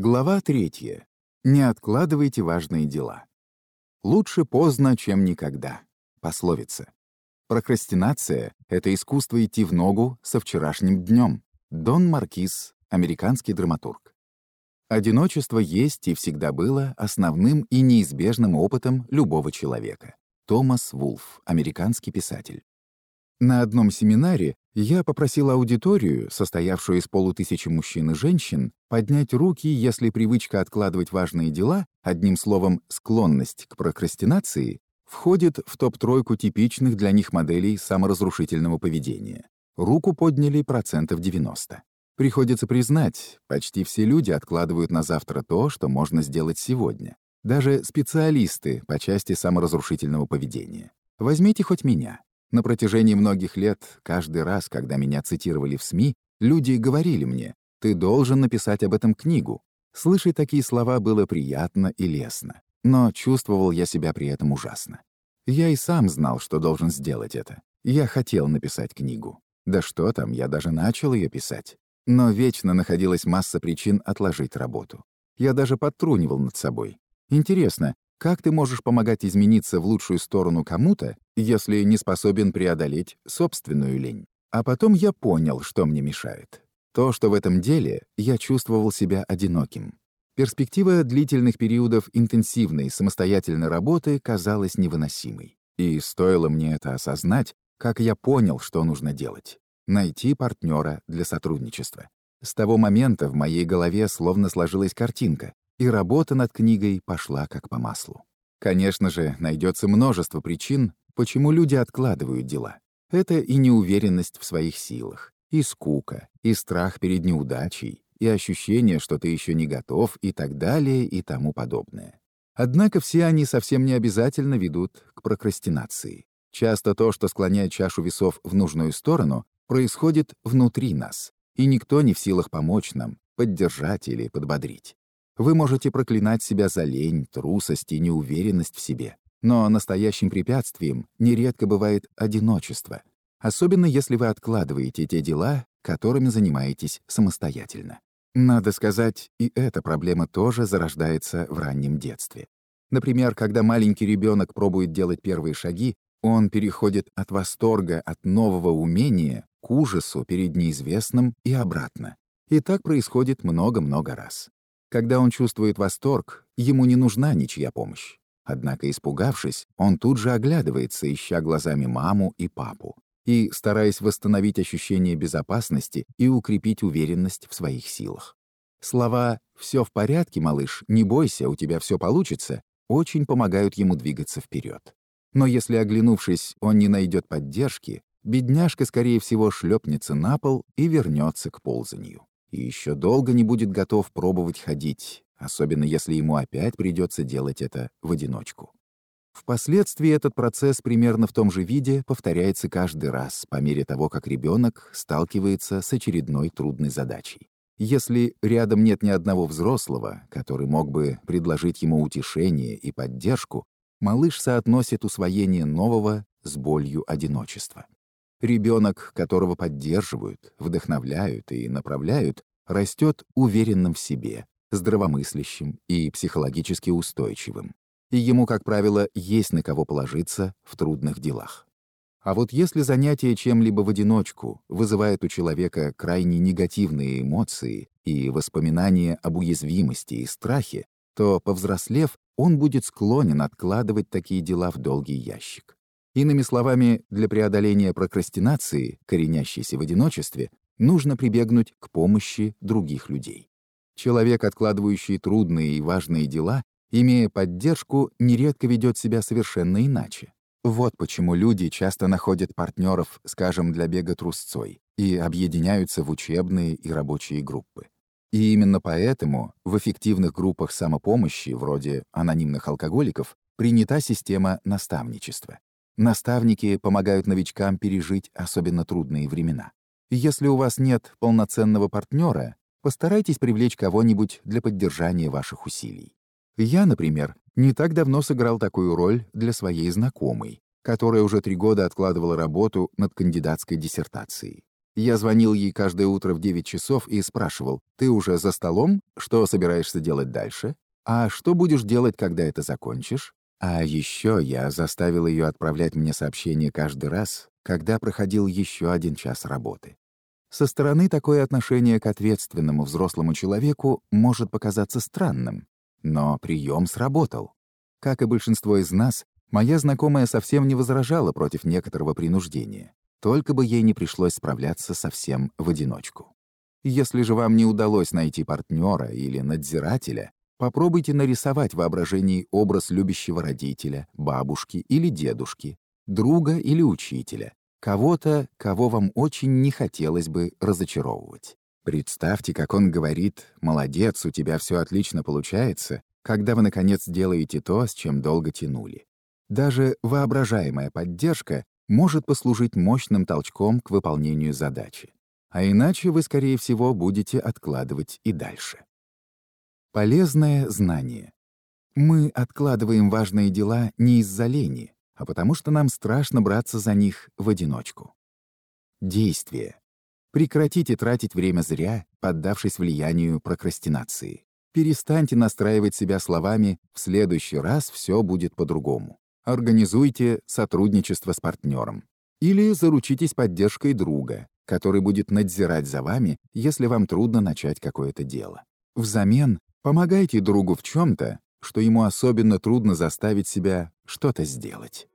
Глава третья. Не откладывайте важные дела. Лучше поздно, чем никогда. Пословица. Прокрастинация — это искусство идти в ногу со вчерашним днем. Дон Маркиз, американский драматург. Одиночество есть и всегда было основным и неизбежным опытом любого человека. Томас Вулф, американский писатель. На одном семинаре я попросил аудиторию, состоявшую из полутысячи мужчин и женщин, поднять руки, если привычка откладывать важные дела, одним словом, склонность к прокрастинации, входит в топ-тройку типичных для них моделей саморазрушительного поведения. Руку подняли процентов 90. Приходится признать, почти все люди откладывают на завтра то, что можно сделать сегодня. Даже специалисты по части саморазрушительного поведения. Возьмите хоть меня. На протяжении многих лет, каждый раз, когда меня цитировали в СМИ, люди говорили мне, «Ты должен написать об этом книгу». Слышать такие слова было приятно и лестно, но чувствовал я себя при этом ужасно. Я и сам знал, что должен сделать это. Я хотел написать книгу. Да что там, я даже начал ее писать. Но вечно находилась масса причин отложить работу. Я даже подтрунивал над собой. Интересно, как ты можешь помогать измениться в лучшую сторону кому-то, если не способен преодолеть собственную лень? А потом я понял, что мне мешает. То, что в этом деле я чувствовал себя одиноким. Перспектива длительных периодов интенсивной самостоятельной работы казалась невыносимой. И стоило мне это осознать, как я понял, что нужно делать. Найти партнера для сотрудничества. С того момента в моей голове словно сложилась картинка, и работа над книгой пошла как по маслу. Конечно же, найдется множество причин, почему люди откладывают дела. Это и неуверенность в своих силах, и скука, и страх перед неудачей, и ощущение, что ты еще не готов, и так далее, и тому подобное. Однако все они совсем не обязательно ведут к прокрастинации. Часто то, что склоняет чашу весов в нужную сторону, происходит внутри нас, и никто не в силах помочь нам, поддержать или подбодрить. Вы можете проклинать себя за лень, трусость и неуверенность в себе. Но настоящим препятствием нередко бывает одиночество, особенно если вы откладываете те дела, которыми занимаетесь самостоятельно. Надо сказать, и эта проблема тоже зарождается в раннем детстве. Например, когда маленький ребенок пробует делать первые шаги, он переходит от восторга от нового умения к ужасу перед неизвестным и обратно. И так происходит много-много раз. Когда он чувствует восторг, ему не нужна ничья помощь. Однако, испугавшись, он тут же оглядывается, ища глазами маму и папу, и стараясь восстановить ощущение безопасности и укрепить уверенность в своих силах. Слова «все в порядке, малыш, не бойся, у тебя все получится» очень помогают ему двигаться вперед. Но если, оглянувшись, он не найдет поддержки, бедняжка, скорее всего, шлепнется на пол и вернется к ползанию и еще долго не будет готов пробовать ходить, особенно если ему опять придется делать это в одиночку. Впоследствии этот процесс примерно в том же виде повторяется каждый раз по мере того, как ребенок сталкивается с очередной трудной задачей. Если рядом нет ни одного взрослого, который мог бы предложить ему утешение и поддержку, малыш соотносит усвоение нового с болью одиночества. Ребенок, которого поддерживают, вдохновляют и направляют, растет уверенным в себе, здравомыслящим и психологически устойчивым. И ему, как правило, есть на кого положиться в трудных делах. А вот если занятие чем-либо в одиночку вызывает у человека крайне негативные эмоции и воспоминания об уязвимости и страхе, то, повзрослев, он будет склонен откладывать такие дела в долгий ящик. Иными словами, для преодоления прокрастинации, коренящейся в одиночестве, нужно прибегнуть к помощи других людей. Человек, откладывающий трудные и важные дела, имея поддержку, нередко ведет себя совершенно иначе. Вот почему люди часто находят партнеров, скажем, для бега трусцой, и объединяются в учебные и рабочие группы. И именно поэтому в эффективных группах самопомощи, вроде анонимных алкоголиков, принята система наставничества. Наставники помогают новичкам пережить особенно трудные времена. Если у вас нет полноценного партнера, постарайтесь привлечь кого-нибудь для поддержания ваших усилий. Я, например, не так давно сыграл такую роль для своей знакомой, которая уже три года откладывала работу над кандидатской диссертацией. Я звонил ей каждое утро в 9 часов и спрашивал, «Ты уже за столом? Что собираешься делать дальше? А что будешь делать, когда это закончишь?» А еще я заставил ее отправлять мне сообщения каждый раз, когда проходил еще один час работы. Со стороны такое отношение к ответственному взрослому человеку может показаться странным, но прием сработал. Как и большинство из нас, моя знакомая совсем не возражала против некоторого принуждения, только бы ей не пришлось справляться совсем в одиночку. Если же вам не удалось найти партнера или надзирателя, попробуйте нарисовать в воображении образ любящего родителя, бабушки или дедушки, друга или учителя, кого-то, кого вам очень не хотелось бы разочаровывать. Представьте, как он говорит «молодец, у тебя все отлично получается», когда вы, наконец, делаете то, с чем долго тянули. Даже воображаемая поддержка может послужить мощным толчком к выполнению задачи. А иначе вы, скорее всего, будете откладывать и дальше. Полезное знание. Мы откладываем важные дела не из-за лени, а потому что нам страшно браться за них в одиночку. Действие. Прекратите тратить время зря, поддавшись влиянию прокрастинации. Перестаньте настраивать себя словами «в следующий раз все будет по-другому». Организуйте сотрудничество с партнером. Или заручитесь поддержкой друга, который будет надзирать за вами, если вам трудно начать какое-то дело. Взамен помогайте другу в чем-то, что ему особенно трудно заставить себя что-то сделать.